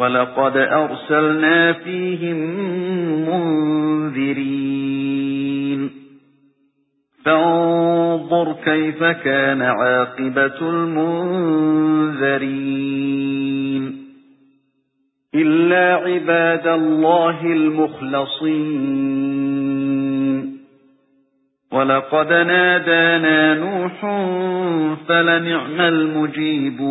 ولقد أرسلنا فيهم منذرين. فانظر كيف كان عاقبة المنذرين. إلا عباد الله المخلصين. ولقد نادانا نوح فلنعم المجيبون.